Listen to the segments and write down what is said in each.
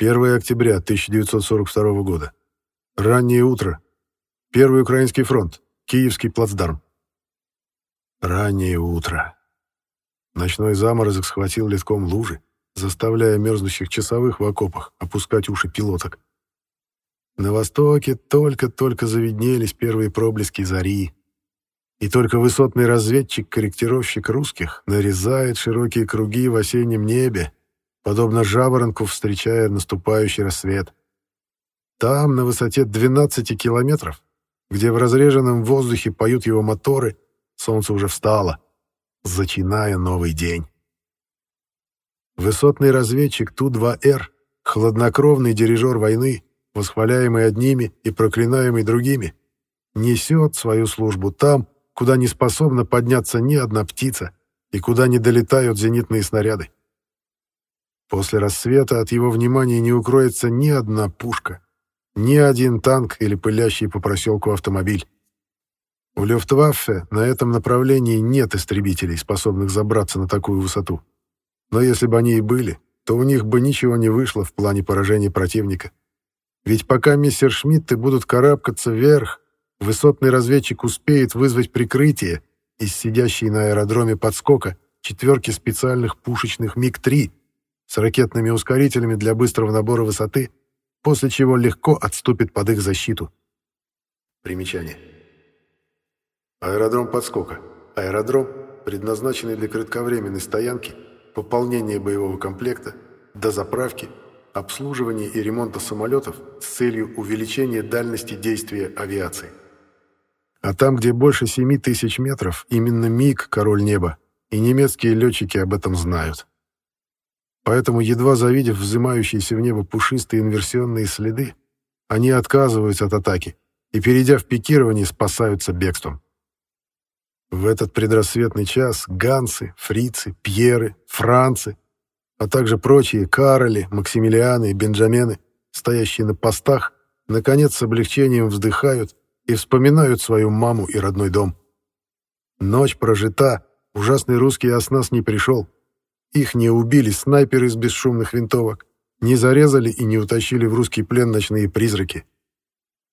1 октября 1942 года. Раннее утро. Первый Украинский фронт. Киевский плацдарм. Раннее утро. Ночной заморозок схватил литком лужи, заставляя мерзнущих часовых в окопах опускать уши пилоток. На востоке только-только завиднелись первые проблески зари, и только высотный разведчик-корректировщик русских нарезает широкие круги в осеннем небе, подобно жаворонку встречая наступающий рассвет. Там, на высоте 12 километров, где в разреженном воздухе поют его моторы, солнце уже встало, зачиная новый день. Высотный разведчик Ту-2Р, хладнокровный дирижер войны, восхваляемый одними и проклинаемый другими, несет свою службу там, куда не способна подняться ни одна птица и куда не долетают зенитные снаряды. После рассвета от его внимания не укроется ни одна пушка, ни один танк или пылящий по проселку автомобиль. У Люфтваффе на этом направлении нет истребителей, способных забраться на такую высоту. Но если бы они и были, то у них бы ничего не вышло в плане поражения противника. Ведь пока мистер Шмидты будут карабкаться вверх, высотный разведчик успеет вызвать прикрытие из сидящей на аэродроме подскока четверки специальных пушечных МиГ-3 с ракетными ускорителями для быстрого набора высоты, после чего легко отступит под их защиту. Примечание. Аэродром подскока. Аэродром, предназначенный для кратковременной стоянки – пополнение боевого комплекта, дозаправки, обслуживания и ремонта самолетов с целью увеличения дальности действия авиации. А там, где больше 7 тысяч метров, именно МиГ – король неба, и немецкие летчики об этом знают. Поэтому, едва завидев взымающиеся в небо пушистые инверсионные следы, они отказываются от атаки и, перейдя в пикирование, спасаются бегством. В этот предрассветный час гансы, фрицы, пьеры, францы, а также прочие Кароли, Максимилианы и Бенджамены, стоящие на постах, наконец с облегчением вздыхают и вспоминают свою маму и родной дом. Ночь прожита, ужасный русский оснас не пришел. Их не убили снайперы из бесшумных винтовок, не зарезали и не утащили в русский плен ночные призраки.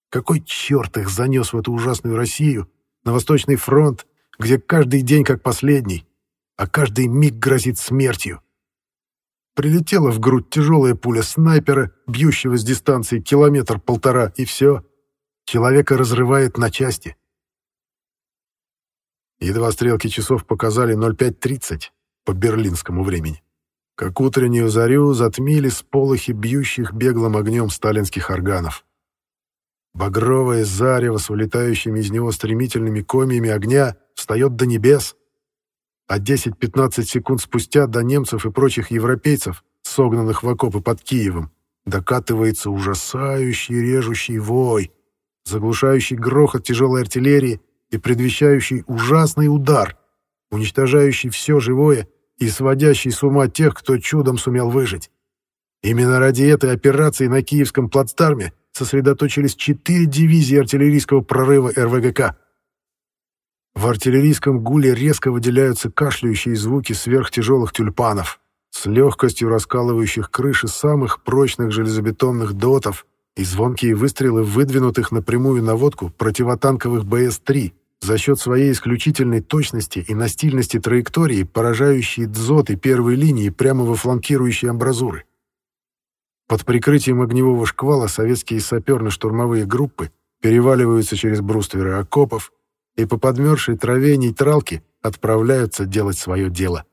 Какой черт их занес в эту ужасную Россию, на Восточный фронт, где каждый день как последний, а каждый миг грозит смертью. Прилетела в грудь тяжелая пуля снайпера, бьющего с дистанции километр-полтора, и все. Человека разрывает на части. Едва стрелки часов показали 05.30 по берлинскому времени. Как утреннюю зарю затмили сполохи бьющих беглым огнем сталинских органов. Багровое зарево с вылетающими из него стремительными комьями огня встает до небес, а 10-15 секунд спустя до немцев и прочих европейцев, согнанных в окопы под Киевом, докатывается ужасающий режущий вой, заглушающий грохот тяжелой артиллерии и предвещающий ужасный удар, уничтожающий все живое и сводящий с ума тех, кто чудом сумел выжить. Именно ради этой операции на Киевском плацдарме сосредоточились четыре дивизии артиллерийского прорыва РВГК. В артиллерийском гуле резко выделяются кашляющие звуки сверхтяжелых тюльпанов, с легкостью раскалывающих крыши самых прочных железобетонных дотов и звонкие выстрелы выдвинутых напрямую наводку противотанковых БС-3 за счет своей исключительной точности и настильности траектории, поражающие дзоты первой линии прямо во фланкирующие амбразуры. Под прикрытием огневого шквала советские саперно-штурмовые группы переваливаются через брустверы окопов и по подмерзшей траве нейтралки отправляются делать свое дело.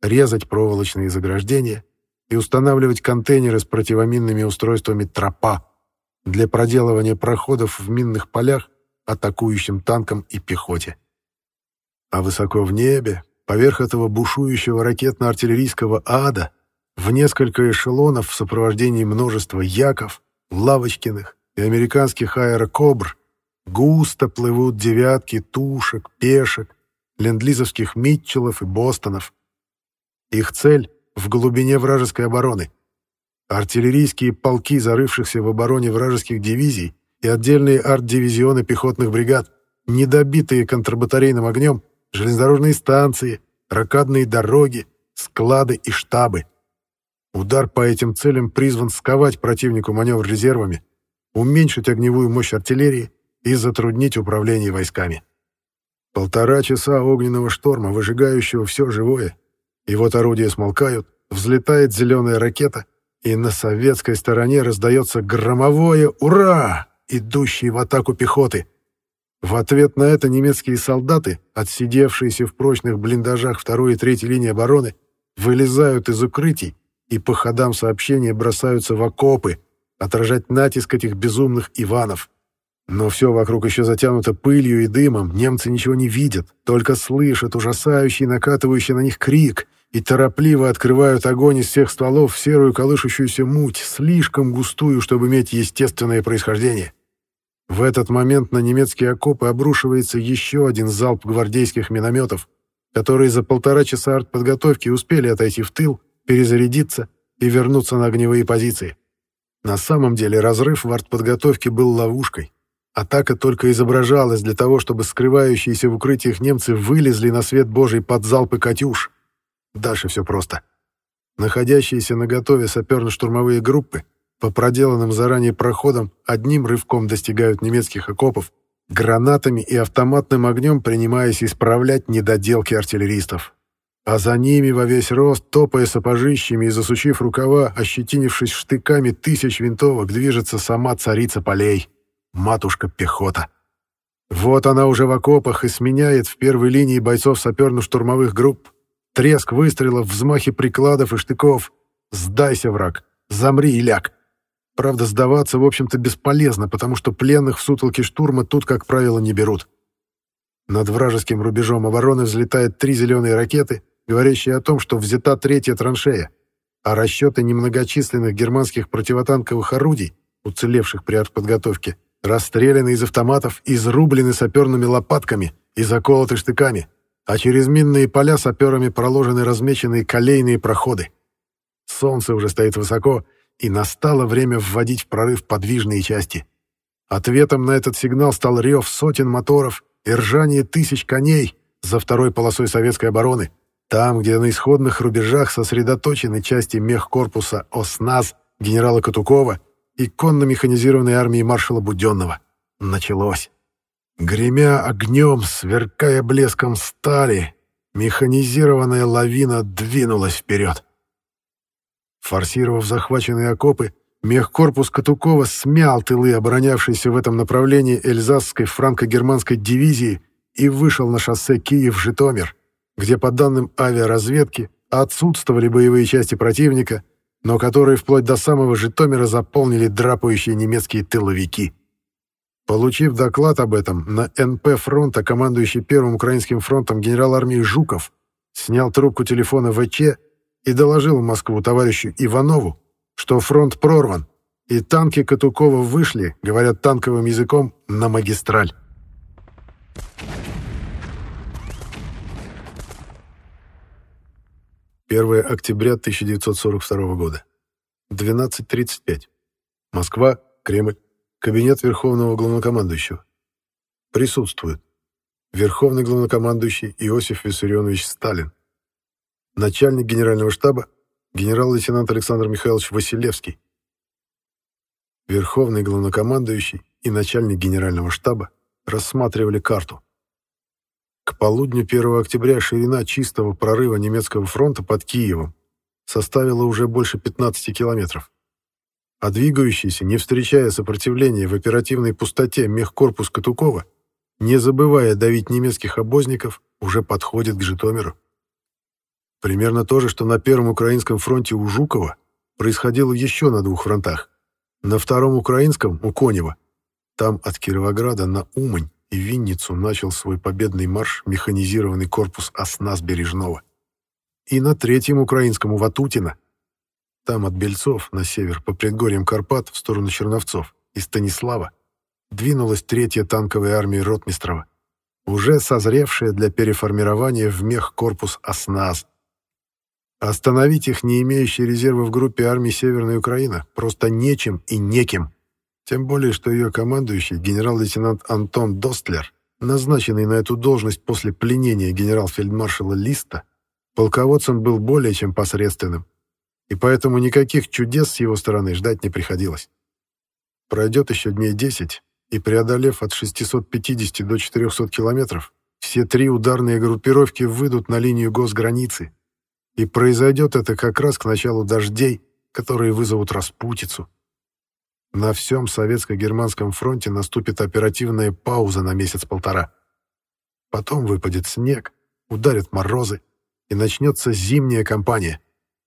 Резать проволочные заграждения и устанавливать контейнеры с противоминными устройствами «Тропа» для проделывания проходов в минных полях атакующим танкам и пехоте. А высоко в небе, поверх этого бушующего ракетно-артиллерийского ада, в несколько эшелонов в сопровождении множества яков, лавочкиных и американских аэрокобр густо плывут девятки тушек, пешек, лендлизовских Митчеллов и Бостонов. Их цель — в глубине вражеской обороны. Артиллерийские полки, зарывшихся в обороне вражеских дивизий, и отдельные арт-дивизионы пехотных бригад, недобитые контрбатарейным огнем, железнодорожные станции, ракадные дороги, склады и штабы — Удар по этим целям призван сковать противнику маневр резервами, уменьшить огневую мощь артиллерии и затруднить управление войсками. Полтора часа огненного шторма, выжигающего все живое, и вот орудия смолкают, взлетает зеленая ракета, и на советской стороне раздается громовое «Ура!», идущий в атаку пехоты. В ответ на это немецкие солдаты, отсидевшиеся в прочных блиндажах второй и третьей линии обороны, вылезают из укрытий и по ходам сообщения бросаются в окопы, отражать натиск этих безумных Иванов. Но все вокруг еще затянуто пылью и дымом, немцы ничего не видят, только слышат ужасающий накатывающий на них крик и торопливо открывают огонь из всех стволов в серую колышущуюся муть, слишком густую, чтобы иметь естественное происхождение. В этот момент на немецкие окопы обрушивается еще один залп гвардейских минометов, которые за полтора часа артподготовки успели отойти в тыл, перезарядиться и вернуться на огневые позиции. На самом деле разрыв в артподготовке был ловушкой. Атака только изображалась для того, чтобы скрывающиеся в укрытиях немцы вылезли на свет Божий под залпы «Катюш». Дальше все просто. Находящиеся на готове саперно-штурмовые группы по проделанным заранее проходам одним рывком достигают немецких окопов, гранатами и автоматным огнем принимаясь исправлять недоделки артиллеристов. А за ними во весь рост, топая сапожищами и засучив рукава, ощетинившись штыками тысяч винтовок, движется сама царица полей, матушка-пехота. Вот она уже в окопах и сменяет в первой линии бойцов саперно-штурмовых групп. Треск выстрелов, взмахи прикладов и штыков. «Сдайся, враг! Замри и ляг!» Правда, сдаваться, в общем-то, бесполезно, потому что пленных в сутолке штурма тут, как правило, не берут. Над вражеским рубежом обороны взлетают три зеленые ракеты, говорящие о том, что взята третья траншея, а расчеты немногочисленных германских противотанковых орудий, уцелевших при артподготовке, расстреляны из автоматов, изрублены саперными лопатками и заколоты штыками, а через минные поля саперами проложены размеченные колейные проходы. Солнце уже стоит высоко, и настало время вводить в прорыв подвижные части. Ответом на этот сигнал стал рев сотен моторов и ржание тысяч коней за второй полосой советской обороны, там, где на исходных рубежах сосредоточены части мехкорпуса ОСНАЗ генерала Катукова и конно-механизированной армии маршала Буденного. Началось. Гремя огнем, сверкая блеском стали, механизированная лавина двинулась вперед. Форсировав захваченные окопы, мехкорпус Катукова смял тылы, оборонявшиеся в этом направлении Эльзасской франко-германской дивизии, и вышел на шоссе Киев-Житомир, где, по данным авиаразведки, отсутствовали боевые части противника, но которые вплоть до самого Житомира заполнили драпающие немецкие тыловики. Получив доклад об этом, на НП фронта командующий Первым Украинским фронтом генерал армии Жуков снял трубку телефона ВЧ и доложил в Москву товарищу Иванову, что фронт прорван, и танки Катукова вышли, говорят танковым языком, на магистраль. 1 октября 1942 года. 12.35. Москва, Кремль, кабинет Верховного Главнокомандующего. Присутствует. Верховный Главнокомандующий Иосиф Виссарионович Сталин. Начальник Генерального штаба генерал-лейтенант Александр Михайлович Василевский. Верховный Главнокомандующий и начальник Генерального штаба рассматривали карту. К полудню 1 октября ширина чистого прорыва немецкого фронта под Киевом составила уже больше 15 километров. А двигающийся, не встречая сопротивления в оперативной пустоте мехкорпус Катукова, не забывая давить немецких обозников, уже подходит к Житомиру. Примерно то же, что на Первом Украинском фронте у Жукова происходило еще на двух фронтах. На Втором Украинском, у Конева, там от Кировограда на Умань и Винницу начал свой победный марш механизированный корпус «Оснас Бережного». И на третьем украинском у Ватутина, там от Бельцов на север по предгорьям Карпат в сторону Черновцов и Станислава, двинулась третья танковая армия Ротмистрова, уже созревшая для переформирования в мех корпус «Осназ». Остановить их, не имеющие резервы в группе армии Северной Украины, просто нечем и неким. Тем более, что ее командующий, генерал-лейтенант Антон Достлер, назначенный на эту должность после пленения генерал-фельдмаршала Листа, полководцем был более чем посредственным. и поэтому никаких чудес с его стороны ждать не приходилось. Пройдет еще дней 10, и преодолев от 650 до 400 километров, все три ударные группировки выйдут на линию госграницы, и произойдет это как раз к началу дождей, которые вызовут распутицу. На всем советско-германском фронте наступит оперативная пауза на месяц-полтора. Потом выпадет снег, ударят морозы, и начнется зимняя кампания,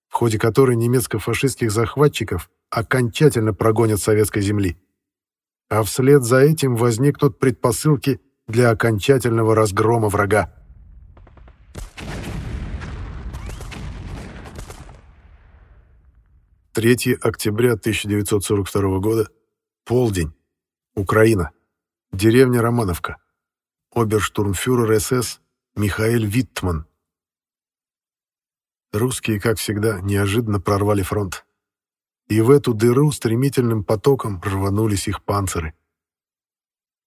в ходе которой немецко-фашистских захватчиков окончательно прогонят советской земли. А вслед за этим возникнут предпосылки для окончательного разгрома врага. 3 октября 1942 года. Полдень. Украина. Деревня Романовка. Оберштурмфюрер СС Михаэль Виттман. Русские, как всегда, неожиданно прорвали фронт. И в эту дыру стремительным потоком рванулись их панциры.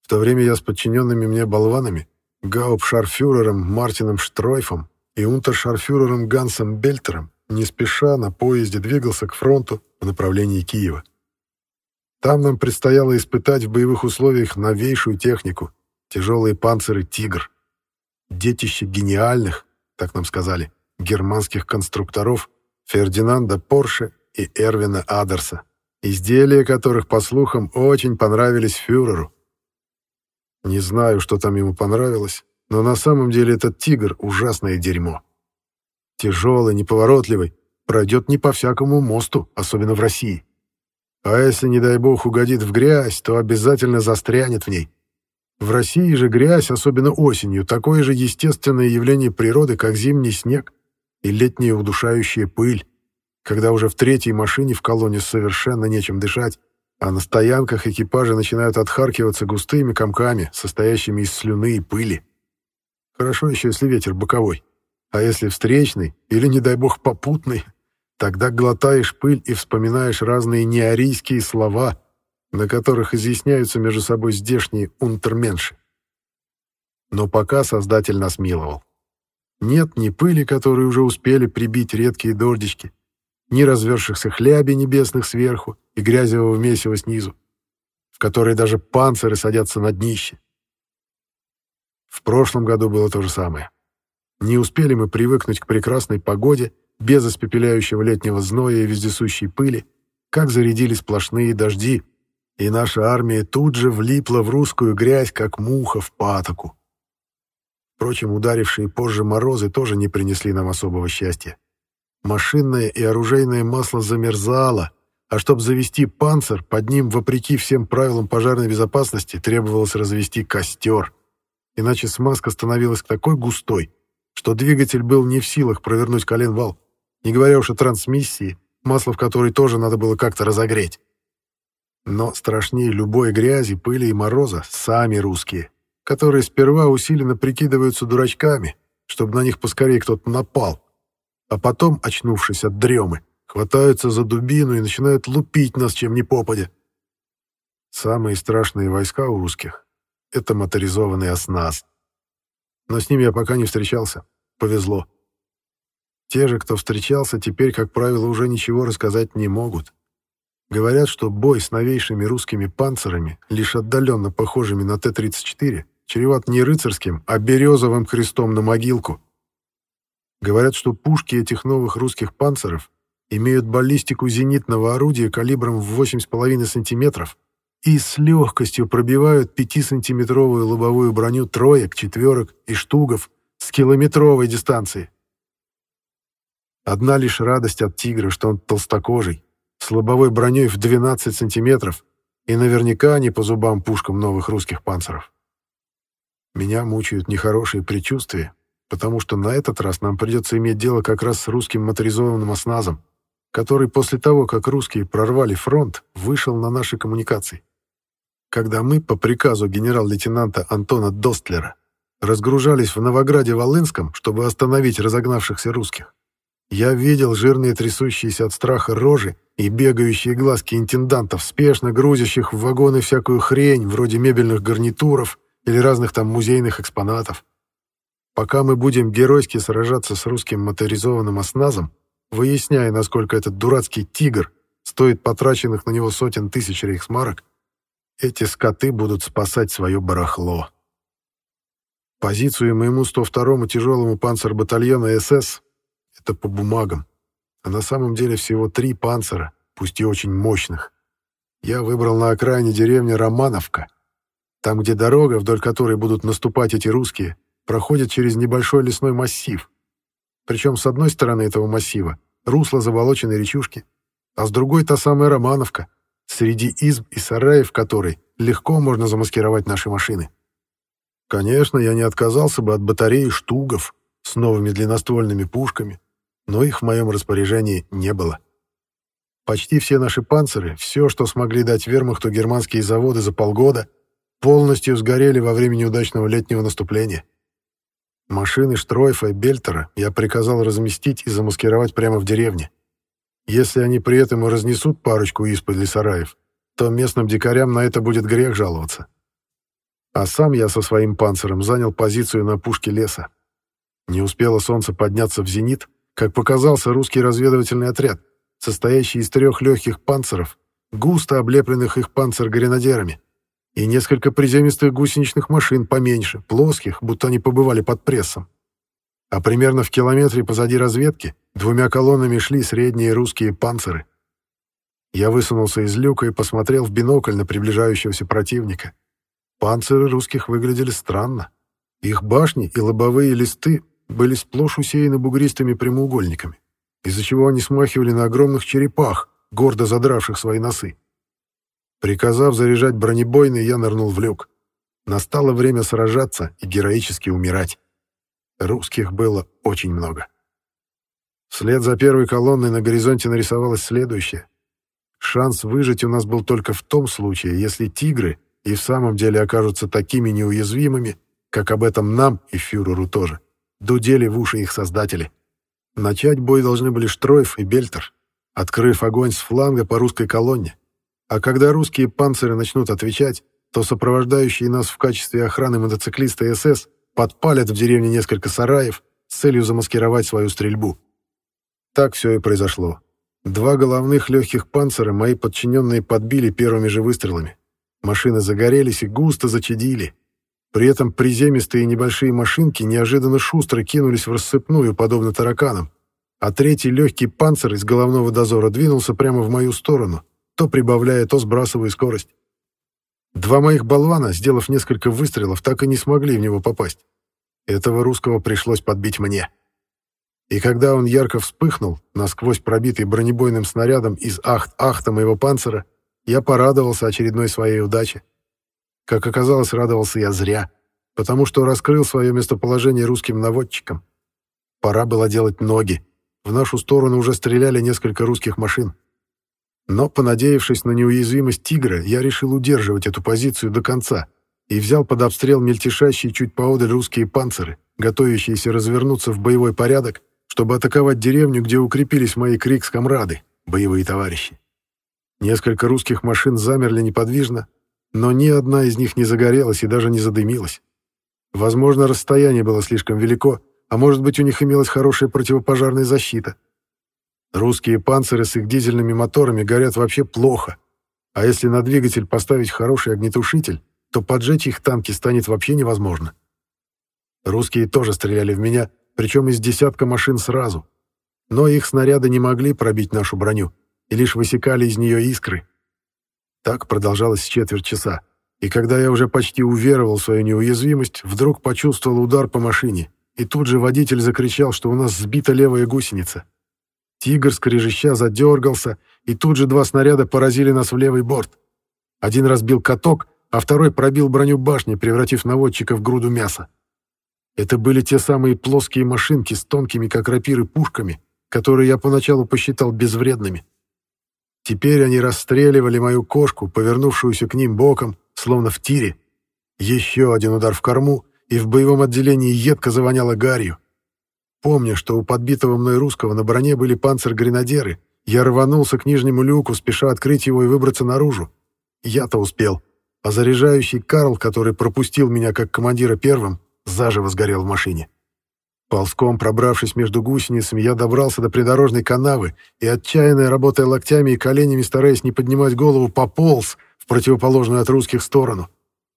В то время я с подчиненными мне болванами, гауптшарфюрером Мартином Штройфом и унтершарфюрером Гансом Бельтером не спеша на поезде двигался к фронту в направлении Киева. Там нам предстояло испытать в боевых условиях новейшую технику, тяжелые панциры «Тигр». Детище гениальных, так нам сказали, германских конструкторов Фердинанда Порше и Эрвина Адерса, изделия которых, по слухам, очень понравились фюреру. Не знаю, что там ему понравилось, но на самом деле этот «Тигр» — ужасное дерьмо тяжелый, неповоротливый, пройдет не по всякому мосту, особенно в России. А если, не дай бог, угодит в грязь, то обязательно застрянет в ней. В России же грязь, особенно осенью, такое же естественное явление природы, как зимний снег и летняя удушающая пыль, когда уже в третьей машине в колонне совершенно нечем дышать, а на стоянках экипажи начинают отхаркиваться густыми комками, состоящими из слюны и пыли. Хорошо еще, если ветер боковой. А если встречный или, не дай бог, попутный, тогда глотаешь пыль и вспоминаешь разные неарийские слова, на которых изъясняются между собой здешние унтерменши. Но пока Создатель нас миловал. Нет ни пыли, которые уже успели прибить редкие дождички, ни развершихся хлябей небесных сверху и грязевого месива снизу, в которые даже панциры садятся на днище. В прошлом году было то же самое. Не успели мы привыкнуть к прекрасной погоде, без испепеляющего летнего зноя и вездесущей пыли, как зарядили сплошные дожди, и наша армия тут же влипла в русскую грязь, как муха в патоку. Впрочем, ударившие позже морозы тоже не принесли нам особого счастья. Машинное и оружейное масло замерзало, а чтобы завести панцир, под ним, вопреки всем правилам пожарной безопасности, требовалось развести костер. Иначе смазка становилась такой густой, что двигатель был не в силах провернуть коленвал, не говоря уж о трансмиссии, масло в которой тоже надо было как-то разогреть. Но страшнее любой грязи, пыли и мороза сами русские, которые сперва усиленно прикидываются дурачками, чтобы на них поскорее кто-то напал, а потом, очнувшись от дремы, хватаются за дубину и начинают лупить нас чем ни попадя. Самые страшные войска у русских — это моторизованный оснас. Но с ними я пока не встречался. Повезло. Те же, кто встречался, теперь, как правило, уже ничего рассказать не могут. Говорят, что бой с новейшими русскими панцирами, лишь отдаленно похожими на Т-34, чреват не рыцарским, а березовым крестом на могилку. Говорят, что пушки этих новых русских панциров имеют баллистику зенитного орудия калибром в 8,5 сантиметров и с легкостью пробивают 5-сантиметровую лобовую броню троек, четверок и штугов с километровой дистанции. Одна лишь радость от «Тигра», что он толстокожий, с лобовой броней в 12 сантиметров и наверняка не по зубам пушкам новых русских панцеров. Меня мучают нехорошие предчувствия, потому что на этот раз нам придется иметь дело как раз с русским моторизованным осназом, который после того, как русские прорвали фронт, вышел на наши коммуникации когда мы, по приказу генерал-лейтенанта Антона Достлера, разгружались в Новограде-Волынском, чтобы остановить разогнавшихся русских. Я видел жирные трясущиеся от страха рожи и бегающие глазки интендантов, спешно грузящих в вагоны всякую хрень, вроде мебельных гарнитуров или разных там музейных экспонатов. Пока мы будем геройски сражаться с русским моторизованным осназом, выясняя, насколько этот дурацкий «Тигр» стоит потраченных на него сотен тысяч рейхсмарок, эти скоты будут спасать свое барахло. Позицию моему 102-му тяжелому панцербатальону СС — это по бумагам, а на самом деле всего три панцера, пусть и очень мощных. Я выбрал на окраине деревни Романовка, там, где дорога, вдоль которой будут наступать эти русские, проходит через небольшой лесной массив. Причем с одной стороны этого массива — русло заболоченной речушки, а с другой — та самая Романовка, среди изб и сараев которой легко можно замаскировать наши машины. Конечно, я не отказался бы от батареи «Штугов» с новыми длинноствольными пушками, но их в моем распоряжении не было. Почти все наши панциры, все, что смогли дать вермахту германские заводы за полгода, полностью сгорели во время неудачного летнего наступления. Машины Штройфа и Бельтера я приказал разместить и замаскировать прямо в деревне. Если они при этом и разнесут парочку испод для сараев, то местным дикарям на это будет грех жаловаться. А сам я со своим панциром занял позицию на пушке леса. Не успело солнце подняться в зенит, как показался русский разведывательный отряд, состоящий из трех легких панциров, густо облепленных их панцир-гренадерами, и несколько приземистых гусеничных машин поменьше, плоских, будто они побывали под прессом. А примерно в километре позади разведки двумя колоннами шли средние русские панциры. Я высунулся из люка и посмотрел в бинокль на приближающегося противника — Панциры русских выглядели странно. Их башни и лобовые листы были сплошь усеяны бугристыми прямоугольниками, из-за чего они смахивали на огромных черепах, гордо задравших свои носы. Приказав заряжать бронебойный, я нырнул в люк. Настало время сражаться и героически умирать. Русских было очень много. Вслед за первой колонной на горизонте нарисовалось следующее. Шанс выжить у нас был только в том случае, если тигры и в самом деле окажутся такими неуязвимыми, как об этом нам и фюреру тоже, дудели в уши их создатели. Начать бой должны были Штройф и Бельтер, открыв огонь с фланга по русской колонне. А когда русские панциры начнут отвечать, то сопровождающие нас в качестве охраны мотоциклисты СС подпалят в деревне несколько сараев с целью замаскировать свою стрельбу. Так все и произошло. Два головных легких панцира мои подчиненные подбили первыми же выстрелами. Машины загорелись и густо зачадили. При этом приземистые небольшие машинки неожиданно шустро кинулись в рассыпную, подобно тараканам, а третий легкий панцир из головного дозора двинулся прямо в мою сторону, то прибавляя, то сбрасывая скорость. Два моих болвана, сделав несколько выстрелов, так и не смогли в него попасть. Этого русского пришлось подбить мне. И когда он ярко вспыхнул, насквозь пробитый бронебойным снарядом из ахт-ахта моего панцира, я порадовался очередной своей удаче. Как оказалось, радовался я зря, потому что раскрыл свое местоположение русским наводчикам. Пора было делать ноги. В нашу сторону уже стреляли несколько русских машин. Но, понадеявшись на неуязвимость «Тигра», я решил удерживать эту позицию до конца и взял под обстрел мельтешащие чуть поодаль русские панциры, готовящиеся развернуться в боевой порядок, чтобы атаковать деревню, где укрепились мои крикс-комрады, боевые товарищи. Несколько русских машин замерли неподвижно, но ни одна из них не загорелась и даже не задымилась. Возможно, расстояние было слишком велико, а может быть, у них имелась хорошая противопожарная защита. Русские панциры с их дизельными моторами горят вообще плохо, а если на двигатель поставить хороший огнетушитель, то поджечь их танки станет вообще невозможно. Русские тоже стреляли в меня, причем из десятка машин сразу. Но их снаряды не могли пробить нашу броню и лишь высекали из нее искры. Так продолжалось четверть часа, и когда я уже почти уверовал в свою неуязвимость, вдруг почувствовал удар по машине, и тут же водитель закричал, что у нас сбита левая гусеница. Тигр скрежеща задергался, и тут же два снаряда поразили нас в левый борт. Один разбил каток, а второй пробил броню башни, превратив наводчика в груду мяса. Это были те самые плоские машинки с тонкими, как рапиры, пушками, которые я поначалу посчитал безвредными. Теперь они расстреливали мою кошку, повернувшуюся к ним боком, словно в тире. Еще один удар в корму, и в боевом отделении едко завоняло гарью. Помня, что у подбитого мной русского на броне были панцир-гренадеры, я рванулся к нижнему люку, спеша открыть его и выбраться наружу. Я-то успел, а заряжающий Карл, который пропустил меня как командира первым, заживо сгорел в машине. Ползком пробравшись между гусеницами, я добрался до придорожной канавы и, отчаянно работая локтями и коленями, стараясь не поднимать голову, пополз в противоположную от русских сторону.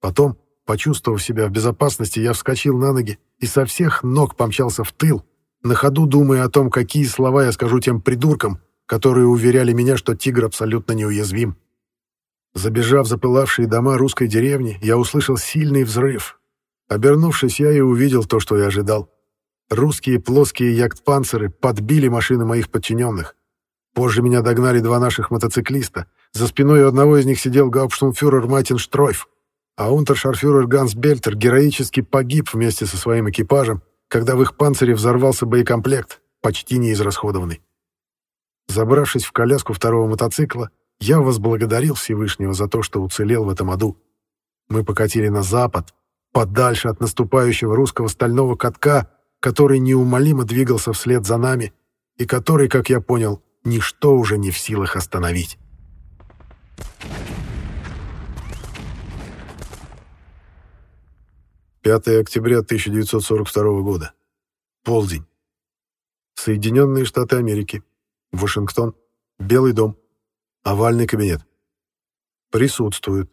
Потом, почувствовав себя в безопасности, я вскочил на ноги и со всех ног помчался в тыл, на ходу думая о том, какие слова я скажу тем придуркам, которые уверяли меня, что тигр абсолютно неуязвим. Забежав в запылавшие дома русской деревни, я услышал сильный взрыв. Обернувшись, я и увидел то, что я ожидал. Русские плоские яхт-панцеры подбили машины моих подчиненных. Позже меня догнали два наших мотоциклиста. За спиной у одного из них сидел гауптштумфюрер Майтин Штройф, а унтершарфюрер Ганс Бельтер героически погиб вместе со своим экипажем, когда в их панцире взорвался боекомплект, почти неизрасходованный. Забравшись в коляску второго мотоцикла, я возблагодарил Всевышнего за то, что уцелел в этом аду. Мы покатили на запад, подальше от наступающего русского стального катка, который неумолимо двигался вслед за нами и который, как я понял, ничто уже не в силах остановить. Пятое октября 1942 года. Полдень. Соединенные Штаты Америки. Вашингтон. Белый дом. Овальный кабинет. Присутствуют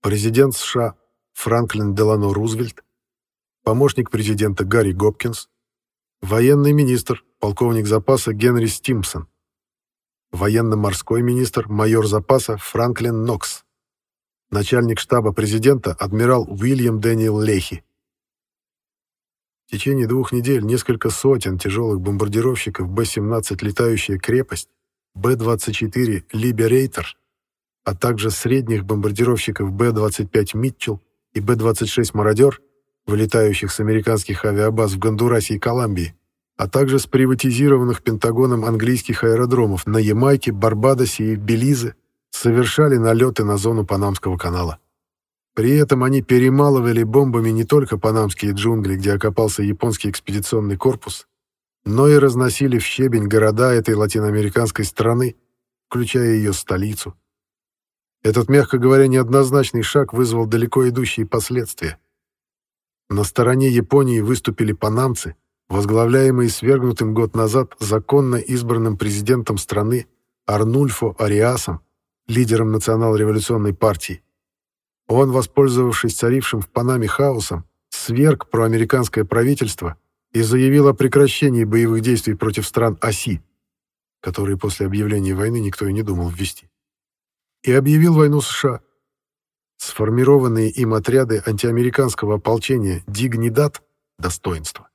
президент США Франклин Делано Рузвельт, помощник президента Гарри Гопкинс, военный министр, полковник запаса Генри Стимпсон, военно-морской министр, майор запаса Франклин Нокс, начальник штаба президента адмирал Уильям Дэниел Лехи. В течение двух недель несколько сотен тяжелых бомбардировщиков Б-17 «Летающая крепость», Б-24 «Либерейтер», а также средних бомбардировщиков Б-25 «Митчелл» и Б-26 «Мародер» вылетающих с американских авиабаз в Гондурасе и Колумбии, а также с приватизированных Пентагоном английских аэродромов на Ямайке, Барбадосе и Белизе, совершали налеты на зону Панамского канала. При этом они перемалывали бомбами не только панамские джунгли, где окопался японский экспедиционный корпус, но и разносили в щебень города этой латиноамериканской страны, включая ее столицу. Этот, мягко говоря, неоднозначный шаг вызвал далеко идущие последствия. На стороне Японии выступили панамцы, возглавляемые свергнутым год назад законно избранным президентом страны Арнульфо Ариасом, лидером национал-революционной партии. Он, воспользовавшись царившим в Панаме хаосом, сверг проамериканское правительство и заявил о прекращении боевых действий против стран оси, которые после объявления войны никто и не думал ввести, и объявил войну США – Сформированные им отряды антиамериканского ополчения «Дигнидат» — достоинство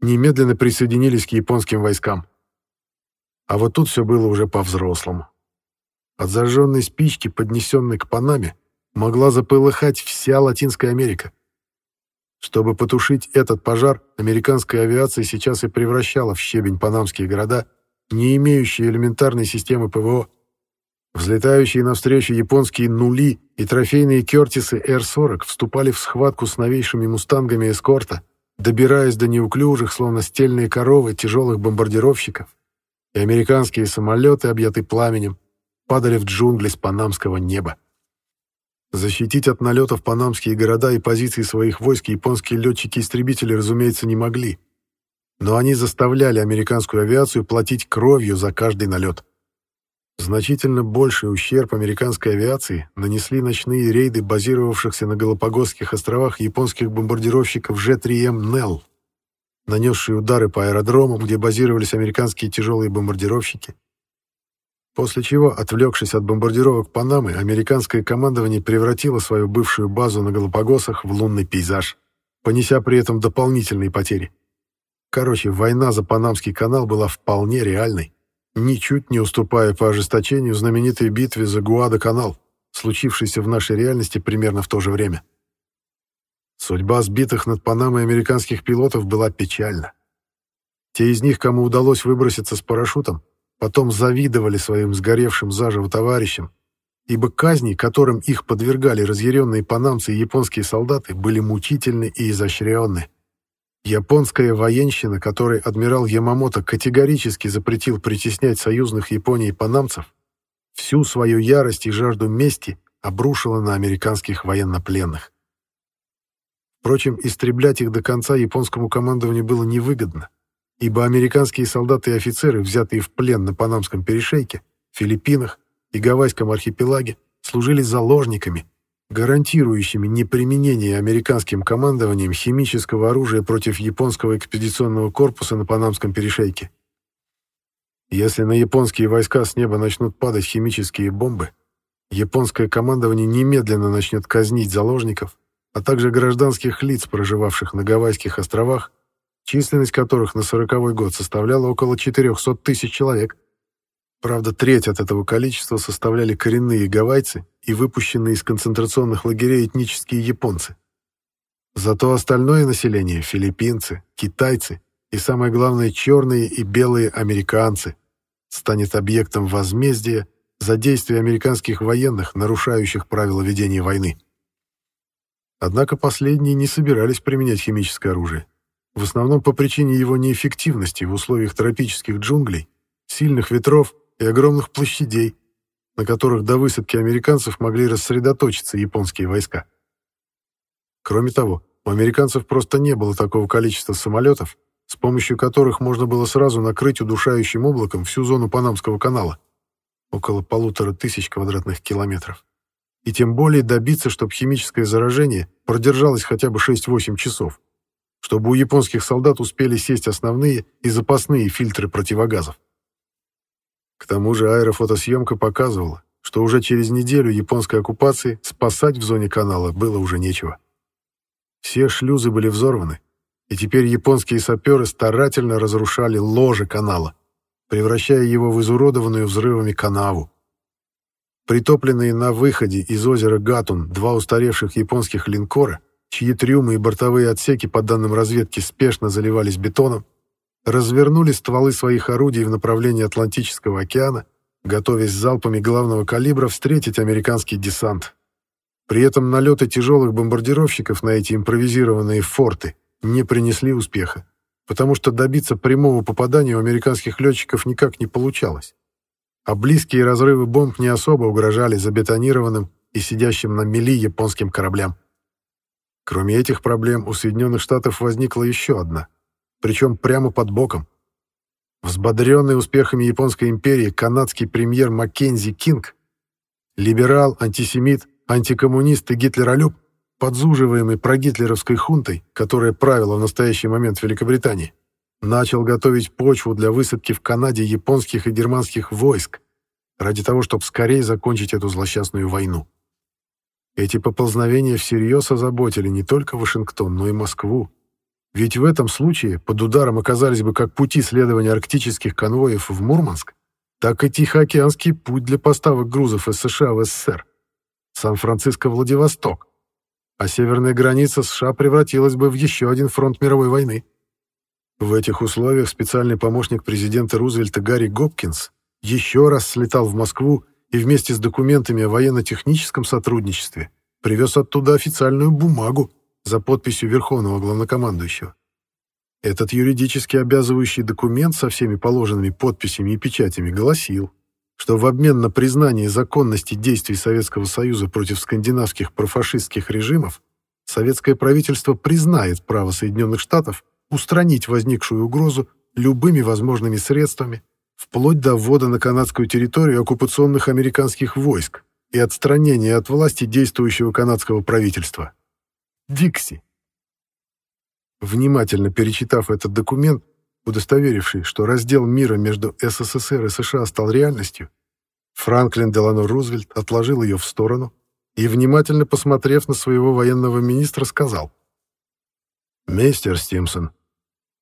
немедленно присоединились к японским войскам. А вот тут все было уже по-взрослому. От зажженной спички, поднесенной к Панаме, могла запылыхать вся Латинская Америка. Чтобы потушить этот пожар, американская авиация сейчас и превращала в щебень панамские города, не имеющие элементарной системы ПВО, Взлетающие навстречу японские «нули» и трофейные «Кертисы Р-40» вступали в схватку с новейшими «Мустангами» эскорта, добираясь до неуклюжих, словно стельные коровы, тяжелых бомбардировщиков, и американские самолеты, объятые пламенем, падали в джунгли с панамского неба. Защитить от налетов панамские города и позиции своих войск японские летчики-истребители, разумеется, не могли. Но они заставляли американскую авиацию платить кровью за каждый налет. Значительно больший ущерб американской авиации нанесли ночные рейды базировавшихся на Галапагосских островах японских бомбардировщиков Ж-3М «Нелл», нанесшие удары по аэродромам, где базировались американские тяжелые бомбардировщики. После чего, отвлекшись от бомбардировок Панамы, американское командование превратило свою бывшую базу на Галапагосах в лунный пейзаж, понеся при этом дополнительные потери. Короче, война за Панамский канал была вполне реальной ничуть не уступая по ожесточению знаменитой битве за Гуадо-канал, случившейся в нашей реальности примерно в то же время. Судьба сбитых над Панамой американских пилотов была печальна. Те из них, кому удалось выброситься с парашютом, потом завидовали своим сгоревшим заживо товарищам, ибо казни, которым их подвергали разъяренные панамцы и японские солдаты, были мучительны и изощренны. Японская военщина, которой адмирал Ямамото категорически запретил притеснять союзных Японии панамцев, всю свою ярость и жажду мести обрушила на американских военнопленных. Впрочем, истреблять их до конца японскому командованию было невыгодно, ибо американские солдаты и офицеры, взятые в плен на Панамском перешейке, Филиппинах и Гавайском архипелаге, служили заложниками, гарантирующими неприменение американским командованием химического оружия против японского экспедиционного корпуса на Панамском перешейке. Если на японские войска с неба начнут падать химические бомбы, японское командование немедленно начнет казнить заложников, а также гражданских лиц, проживавших на Гавайских островах, численность которых на сороковой год составляла около 400 тысяч человек. Правда, треть от этого количества составляли коренные гавайцы и выпущенные из концентрационных лагерей этнические японцы. Зато остальное население — филиппинцы, китайцы и, самое главное, черные и белые американцы — станет объектом возмездия за действия американских военных, нарушающих правила ведения войны. Однако последние не собирались применять химическое оружие, в основном по причине его неэффективности в условиях тропических джунглей, сильных ветров и огромных площадей, на которых до высадки американцев могли рассредоточиться японские войска. Кроме того, у американцев просто не было такого количества самолетов, с помощью которых можно было сразу накрыть удушающим облаком всю зону Панамского канала, около полутора тысяч квадратных километров. И тем более добиться, чтобы химическое заражение продержалось хотя бы 6-8 часов, чтобы у японских солдат успели сесть основные и запасные фильтры противогазов. К тому же аэрофотосъемка показывала, что уже через неделю японской оккупации спасать в зоне канала было уже нечего. Все шлюзы были взорваны, и теперь японские саперы старательно разрушали ложе канала, превращая его в изуродованную взрывами канаву. Притопленные на выходе из озера Гатун два устаревших японских линкора, чьи трюмы и бортовые отсеки, по данным разведки, спешно заливались бетоном, развернули стволы своих орудий в направлении Атлантического океана, готовясь залпами главного калибра встретить американский десант. При этом налеты тяжелых бомбардировщиков на эти импровизированные форты не принесли успеха, потому что добиться прямого попадания у американских летчиков никак не получалось. А близкие разрывы бомб не особо угрожали забетонированным и сидящим на мели японским кораблям. Кроме этих проблем, у Соединенных Штатов возникла еще одна — причем прямо под боком. Взбодренный успехами Японской империи канадский премьер Маккензи Кинг, либерал, антисемит, антикоммунист и гитлеролюб, подзуживаемый прогитлеровской хунтой, которая правила в настоящий момент в Великобритании, начал готовить почву для высадки в Канаде японских и германских войск ради того, чтобы скорее закончить эту злосчастную войну. Эти поползновения всерьез озаботили не только Вашингтон, но и Москву, ведь в этом случае под ударом оказались бы как пути следования арктических конвоев в Мурманск, так и Тихоокеанский путь для поставок грузов из США в СССР, Сан-Франциско-Владивосток, а северная граница США превратилась бы в еще один фронт мировой войны. В этих условиях специальный помощник президента Рузвельта Гарри Гопкинс еще раз слетал в Москву и вместе с документами о военно-техническом сотрудничестве привез оттуда официальную бумагу, за подписью Верховного Главнокомандующего. Этот юридически обязывающий документ со всеми положенными подписями и печатями гласил, что в обмен на признание законности действий Советского Союза против скандинавских профашистских режимов советское правительство признает право Соединенных Штатов устранить возникшую угрозу любыми возможными средствами, вплоть до ввода на канадскую территорию оккупационных американских войск и отстранения от власти действующего канадского правительства. Дикси. Внимательно перечитав этот документ, удостоверивший, что раздел мира между СССР и США стал реальностью, Франклин Делано Рузвельт отложил ее в сторону и, внимательно посмотрев на своего военного министра, сказал «Мистер Стимсон,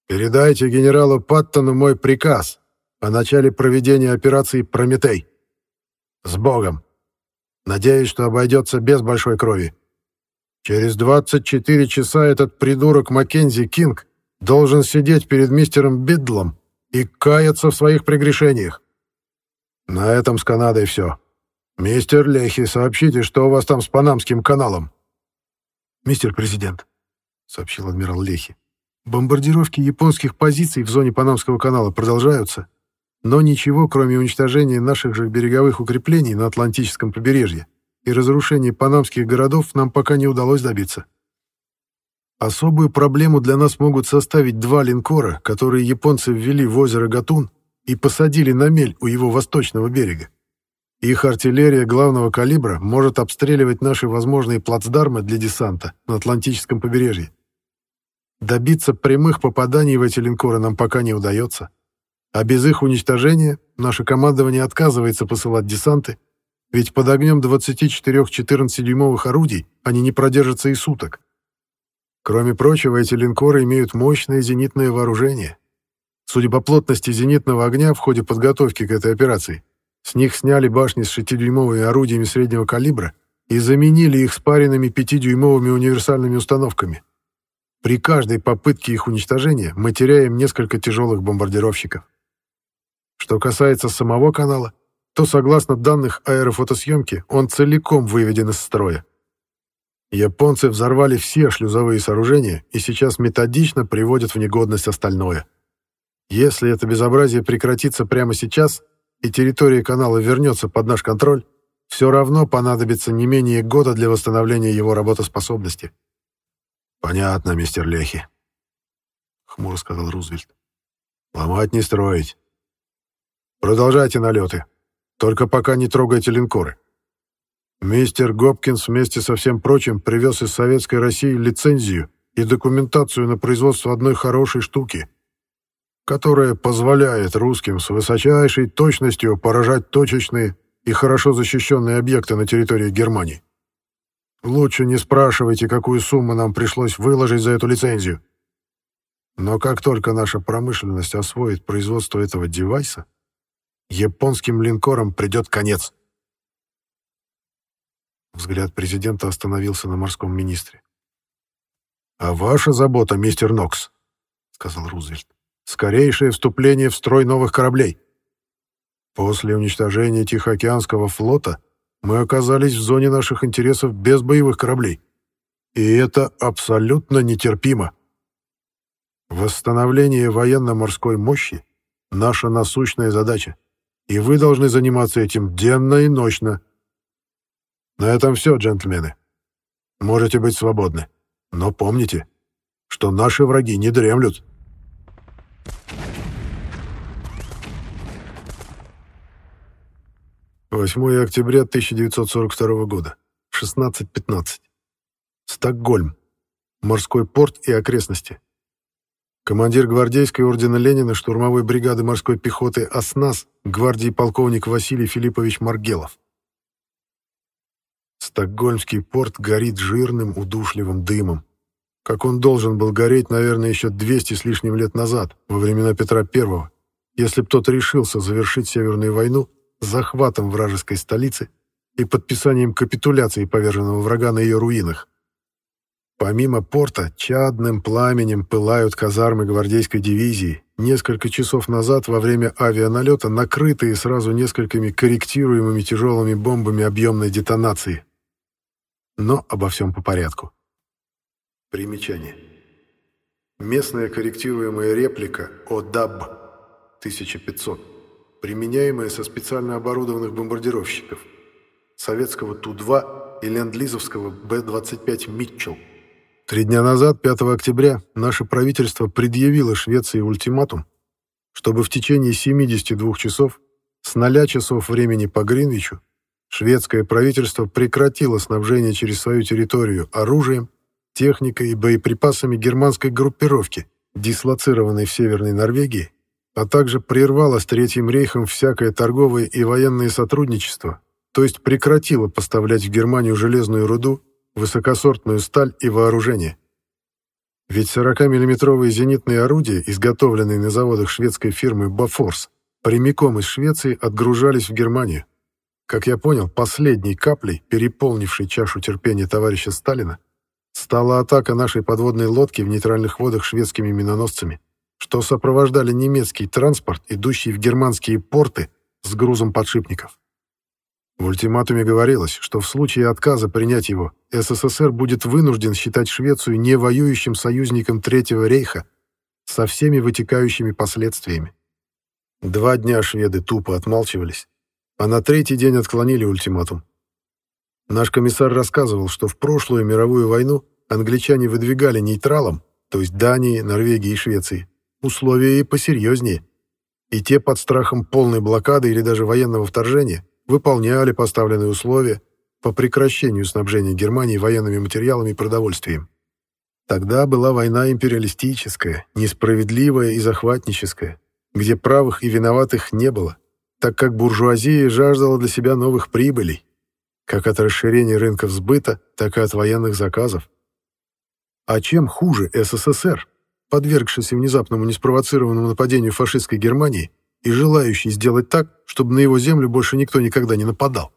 передайте генералу Паттону мой приказ о начале проведения операции «Прометей». С Богом! Надеюсь, что обойдется без большой крови. Через 24 часа этот придурок Маккензи Кинг должен сидеть перед мистером Бидлом и каяться в своих прегрешениях. На этом с Канадой все. Мистер Лехи, сообщите, что у вас там с Панамским каналом. Мистер президент, сообщил адмирал Лехи, бомбардировки японских позиций в зоне Панамского канала продолжаются, но ничего, кроме уничтожения наших же береговых укреплений на Атлантическом побережье, и разрушения панамских городов нам пока не удалось добиться. Особую проблему для нас могут составить два линкора, которые японцы ввели в озеро Гатун и посадили на мель у его восточного берега. Их артиллерия главного калибра может обстреливать наши возможные плацдармы для десанта на Атлантическом побережье. Добиться прямых попаданий в эти линкоры нам пока не удается. А без их уничтожения наше командование отказывается посылать десанты, ведь под огнем 24 14-дюймовых орудий они не продержатся и суток. Кроме прочего, эти линкоры имеют мощное зенитное вооружение. Судя по плотности зенитного огня в ходе подготовки к этой операции, с них сняли башни с 6-дюймовыми орудиями среднего калибра и заменили их спаренными 5-дюймовыми универсальными установками. При каждой попытке их уничтожения мы теряем несколько тяжелых бомбардировщиков. Что касается самого канала, то, согласно данных аэрофотосъемки, он целиком выведен из строя. Японцы взорвали все шлюзовые сооружения и сейчас методично приводят в негодность остальное. Если это безобразие прекратится прямо сейчас, и территория канала вернется под наш контроль, все равно понадобится не менее года для восстановления его работоспособности. «Понятно, мистер Лехи», — хмуро сказал Рузвельт. «Ломать не строить. Продолжайте налеты. Только пока не трогайте линкоры. Мистер Гопкинс вместе со всем прочим привез из Советской России лицензию и документацию на производство одной хорошей штуки, которая позволяет русским с высочайшей точностью поражать точечные и хорошо защищенные объекты на территории Германии. Лучше не спрашивайте, какую сумму нам пришлось выложить за эту лицензию. Но как только наша промышленность освоит производство этого девайса, японским линкорам придет конец. Взгляд президента остановился на морском министре. «А ваша забота, мистер Нокс», — сказал Рузвельт, — «скорейшее вступление в строй новых кораблей. После уничтожения Тихоокеанского флота мы оказались в зоне наших интересов без боевых кораблей. И это абсолютно нетерпимо. Восстановление военно-морской мощи — наша насущная задача, и вы должны заниматься этим денно и ночно. На этом все, джентльмены. Можете быть свободны. Но помните, что наши враги не дремлют. Восьмое октября 1942 года. 16.15. Стокгольм. Морской порт и окрестности. Командир гвардейской ордена Ленина штурмовой бригады морской пехоты «Оснас» гвардии полковник Василий Филиппович Маргелов. Стокгольмский порт горит жирным, удушливым дымом. Как он должен был гореть, наверное, еще 200 с лишним лет назад, во времена Петра I, если б тот решился завершить Северную войну захватом вражеской столицы и подписанием капитуляции поверженного врага на ее руинах. Помимо порта, чадным пламенем пылают казармы гвардейской дивизии, несколько часов назад во время авианалета накрытые сразу несколькими корректируемыми тяжелыми бомбами объемной детонации но обо всем по порядку. Примечание. Местная корректируемая реплика ОДАБ 1500, применяемая со специально оборудованных бомбардировщиков советского Ту-2 и ленд-лизовского Б-25 «Митчелл». Три дня назад, 5 октября, наше правительство предъявило Швеции ультиматум, чтобы в течение 72 часов с 0 часов времени по Гринвичу шведское правительство прекратило снабжение через свою территорию оружием, техникой и боеприпасами германской группировки, дислоцированной в Северной Норвегии, а также прервало с Третьим рейхом всякое торговое и военное сотрудничество, то есть прекратило поставлять в Германию железную руду, высокосортную сталь и вооружение. Ведь 40-миллиметровые зенитные орудия, изготовленные на заводах шведской фирмы «Бафорс», прямиком из Швеции отгружались в Германию. Как я понял, последней каплей, переполнившей чашу терпения товарища Сталина, стала атака нашей подводной лодки в нейтральных водах шведскими миноносцами, что сопровождали немецкий транспорт, идущий в германские порты с грузом подшипников. В ультиматуме говорилось, что в случае отказа принять его, СССР будет вынужден считать Швецию не воюющим союзником Третьего рейха со всеми вытекающими последствиями. Два дня шведы тупо отмалчивались, а на третий день отклонили ультиматум. Наш комиссар рассказывал, что в прошлую мировую войну англичане выдвигали нейтралам, то есть Дании, Норвегии и Швеции, условия и посерьезнее, и те под страхом полной блокады или даже военного вторжения выполняли поставленные условия по прекращению снабжения Германии военными материалами и продовольствием. Тогда была война империалистическая, несправедливая и захватническая, где правых и виноватых не было, так как буржуазия жаждала для себя новых прибылей, как от расширения рынков сбыта, так и от военных заказов. А чем хуже СССР, подвергшийся внезапному неспровоцированному нападению фашистской Германии и желающий сделать так, чтобы на его землю больше никто никогда не нападал?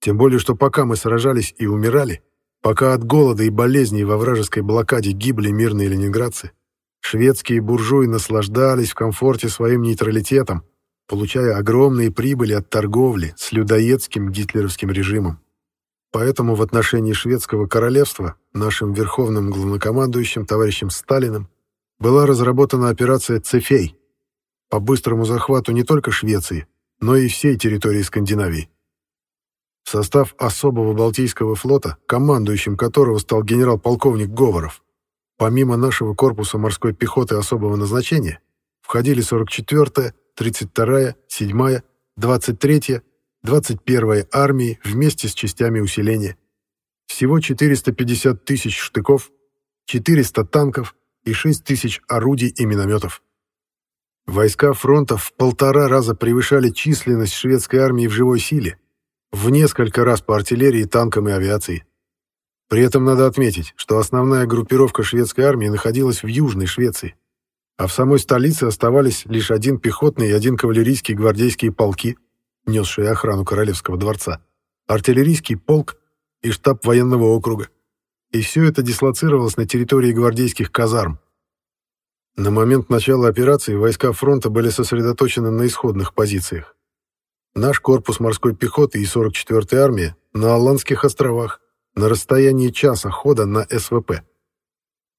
Тем более, что пока мы сражались и умирали, пока от голода и болезней во вражеской блокаде гибли мирные ленинградцы, шведские буржуи наслаждались в комфорте своим нейтралитетом, получая огромные прибыли от торговли с людоедским гитлеровским режимом. Поэтому в отношении шведского королевства нашим верховным главнокомандующим товарищем Сталиным была разработана операция «Цефей» по быстрому захвату не только Швеции, но и всей территории Скандинавии. В состав особого Балтийского флота, командующим которого стал генерал-полковник Говоров, помимо нашего корпуса морской пехоты особого назначения, входили 44-я, 32-я, 7-я, 23-я, 21-я армии вместе с частями усиления. Всего 450 тысяч штыков, 400 танков и 6 тысяч орудий и минометов. Войска фронта в полтора раза превышали численность шведской армии в живой силе, в несколько раз по артиллерии, танкам и авиации. При этом надо отметить, что основная группировка шведской армии находилась в Южной Швеции, а в самой столице оставались лишь один пехотный и один кавалерийский гвардейские полки, несшие охрану Королевского дворца, артиллерийский полк и штаб военного округа. И все это дислоцировалось на территории гвардейских казарм. На момент начала операции войска фронта были сосредоточены на исходных позициях. Наш корпус морской пехоты и 44-я армия на Аландских островах на расстоянии часа хода на СВП.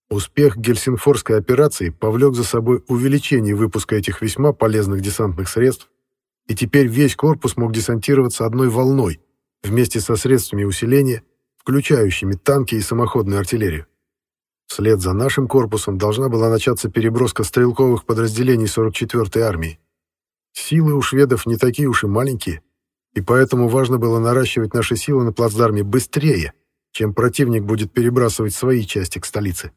Успех Гельсинфорской операции повлек за собой увеличение выпуска этих весьма полезных десантных средств, и теперь весь корпус мог десантироваться одной волной вместе со средствами усиления, включающими танки и самоходную артиллерию. Вслед за нашим корпусом должна была начаться переброска стрелковых подразделений 44-й армии. Силы у шведов не такие уж и маленькие, и поэтому важно было наращивать наши силы на плацдарме быстрее, чем противник будет перебрасывать свои части к столице.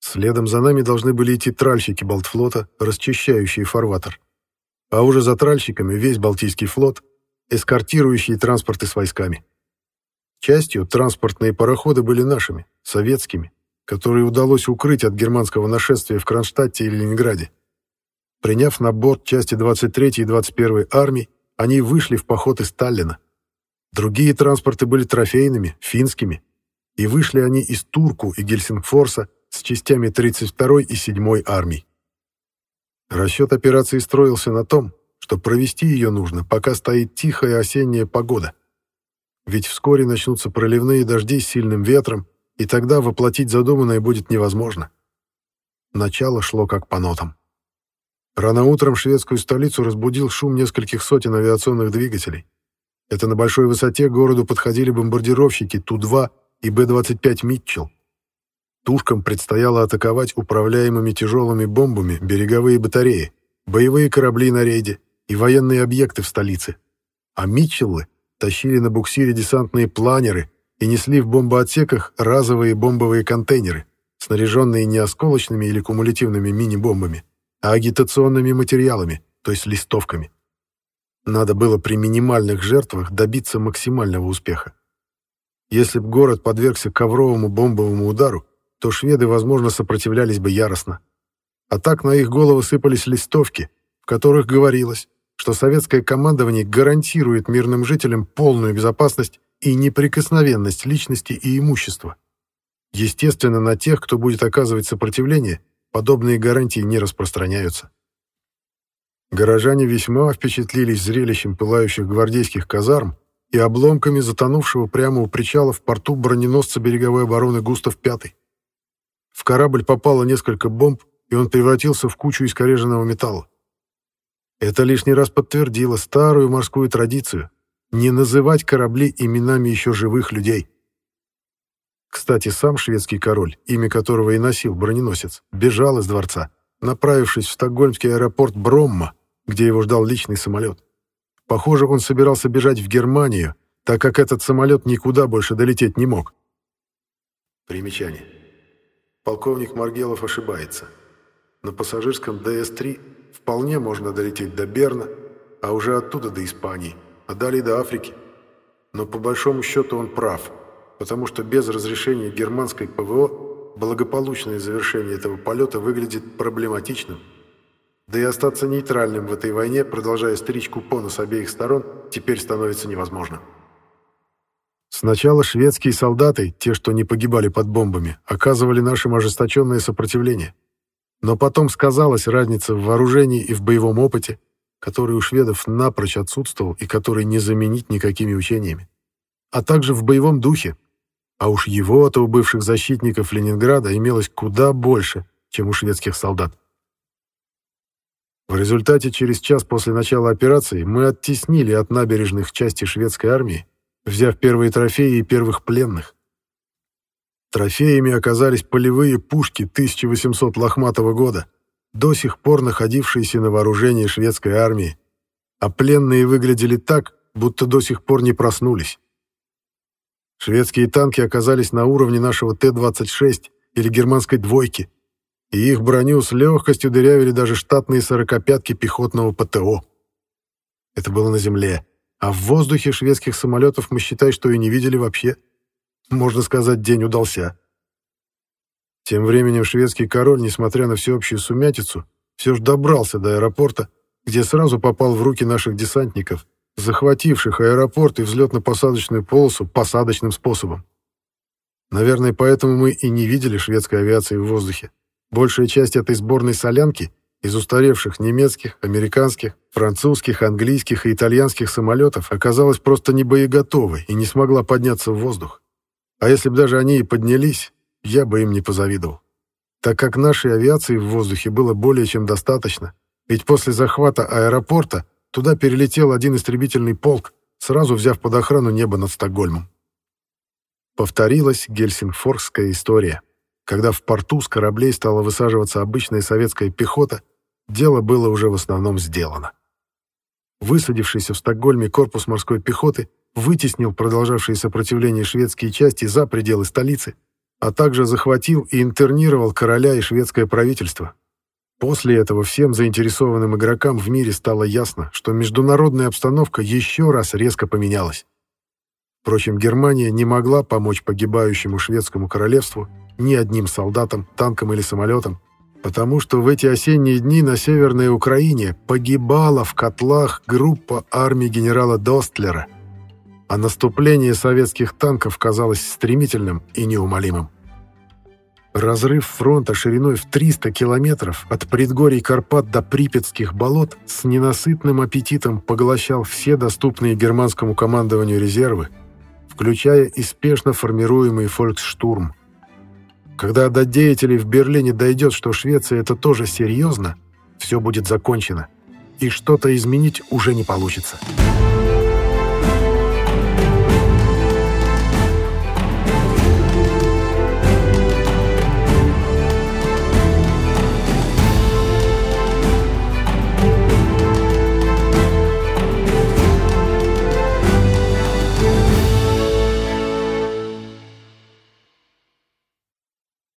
Следом за нами должны были идти тральщики Балтфлота, расчищающие фарватер. А уже за тральщиками весь Балтийский флот, эскортирующий транспорты с войсками. Частью транспортные пароходы были нашими, советскими, которые удалось укрыть от германского нашествия в Кронштадте или Ленинграде. Приняв на борт части 23-й и 21-й армий, они вышли в поход из Таллина. Другие транспорты были трофейными, финскими, и вышли они из Турку и Гельсингфорса с частями 32-й и 7-й армий. Расчет операции строился на том, что провести ее нужно, пока стоит тихая осенняя погода. Ведь вскоре начнутся проливные дожди с сильным ветром, и тогда воплотить задуманное будет невозможно. Начало шло как по нотам. Рано утром шведскую столицу разбудил шум нескольких сотен авиационных двигателей. Это на большой высоте к городу подходили бомбардировщики Ту-2 и Б-25 «Митчелл». Тушкам предстояло атаковать управляемыми тяжелыми бомбами береговые батареи, боевые корабли на рейде и военные объекты в столице. А «Митчеллы» тащили на буксире десантные планеры и несли в бомбоотсеках разовые бомбовые контейнеры, снаряженные не осколочными или кумулятивными мини-бомбами, а агитационными материалами, то есть листовками. Надо было при минимальных жертвах добиться максимального успеха. Если б город подвергся ковровому бомбовому удару, то шведы, возможно, сопротивлялись бы яростно. А так на их головы сыпались листовки, в которых говорилось, что советское командование гарантирует мирным жителям полную безопасность и неприкосновенность личности и имущества. Естественно, на тех, кто будет оказывать сопротивление, подобные гарантии не распространяются. Горожане весьма впечатлились зрелищем пылающих гвардейских казарм и обломками затонувшего прямо у причала в порту броненосца береговой обороны Густав V. В корабль попало несколько бомб, и он превратился в кучу искореженного металла. Это лишний раз подтвердило старую морскую традицию не называть корабли именами еще живых людей. Кстати, сам шведский король, имя которого и носил броненосец, бежал из дворца, направившись в стокгольмский аэропорт Бромма, где его ждал личный самолет. Похоже, он собирался бежать в Германию, так как этот самолет никуда больше долететь не мог. Примечание. Полковник Маргелов ошибается. На пассажирском ДС-3 вполне можно долететь до Берна, а уже оттуда до Испании, а далее до Африки. Но по большому счету он прав, потому что без разрешения германской ПВО благополучное завершение этого полета выглядит проблематичным. Да и остаться нейтральным в этой войне, продолжая стричь купоны с обеих сторон, теперь становится невозможным. Сначала шведские солдаты, те, что не погибали под бомбами, оказывали нашим ожесточенное сопротивление. Но потом сказалась разница в вооружении и в боевом опыте, который у шведов напрочь отсутствовал и который не заменить никакими учениями. А также в боевом духе. А уж его-то у бывших защитников Ленинграда имелось куда больше, чем у шведских солдат. В результате через час после начала операции мы оттеснили от набережных части шведской армии взяв первые трофеи и первых пленных. Трофеями оказались полевые пушки 1800 лохматого года, до сих пор находившиеся на вооружении шведской армии, а пленные выглядели так, будто до сих пор не проснулись. Шведские танки оказались на уровне нашего Т-26 или германской «двойки», и их броню с легкостью дырявили даже штатные сорокопятки пехотного ПТО. Это было на земле. А в воздухе шведских самолетов мы считай, что и не видели вообще. Можно сказать, день удался. Тем временем шведский король, несмотря на всеобщую сумятицу, все же добрался до аэропорта, где сразу попал в руки наших десантников, захвативших аэропорт и взлетно-посадочную полосу посадочным способом. Наверное, поэтому мы и не видели шведской авиации в воздухе. Большая часть этой сборной солянки — из устаревших немецких, американских, французских, английских и итальянских самолетов оказалась просто не боеготовой и не смогла подняться в воздух. А если бы даже они и поднялись, я бы им не позавидовал. Так как нашей авиации в воздухе было более чем достаточно, ведь после захвата аэропорта туда перелетел один истребительный полк, сразу взяв под охрану небо над Стокгольмом. Повторилась гельсингфорская история, когда в порту с кораблей стала высаживаться обычная советская пехота — дело было уже в основном сделано. Высадившийся в Стокгольме корпус морской пехоты вытеснил продолжавшие сопротивление шведские части за пределы столицы, а также захватил и интернировал короля и шведское правительство. После этого всем заинтересованным игрокам в мире стало ясно, что международная обстановка еще раз резко поменялась. Впрочем, Германия не могла помочь погибающему шведскому королевству ни одним солдатам, танкам или самолетам, потому что в эти осенние дни на Северной Украине погибала в котлах группа армии генерала Достлера, а наступление советских танков казалось стремительным и неумолимым. Разрыв фронта шириной в 300 километров от предгорий Карпат до Припятских болот с ненасытным аппетитом поглощал все доступные германскому командованию резервы, включая и спешно формируемый «Фольксштурм», когда до деятелей в Берлине дойдет, что Швеция это тоже серьезно, все будет закончено, и что-то изменить уже не получится.